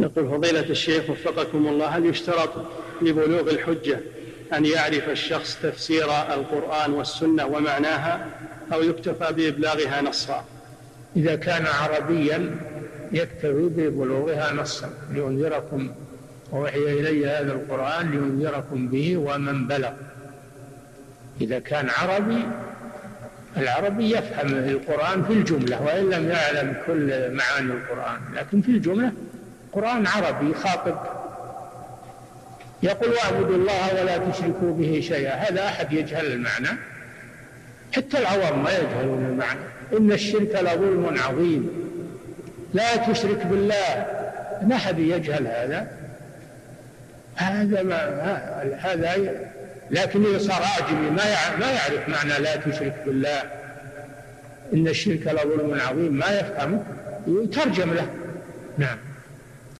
يقول فضيلة الشيخ وفقكم الله هل يشترط لبلوغ الحجة أن يعرف الشخص تفسير القرآن والسنة ومعناها أو يكتفى بإبلاغها نصا؟ إذا كان عربيا يكتفي ببلوغها نصا لينذركم ووحي إلي هذا القرآن لينذركم به ومن بلغ. إذا كان عربي العربي يفهم القرآن في الجملة وإن لم يعلم كل معاني القرآن لكن في الجملة قرآن عربي خاطب يقول واعبدوا الله ولا تشركوا به شيئا. هذا أحد يجهل المعنى؟ حتى العوام ما يجهلون المعنى. إن الشرك لظلم عظيم. لا تشرك بالله. ما أحد يجهل هذا. هذا ما هذا لكن إذا صار ما ما يعرف معنى لا تشرك بالله. إن الشرك لظلم عظيم. ما يفهمه. يترجم له. نعم.